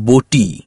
बोटी।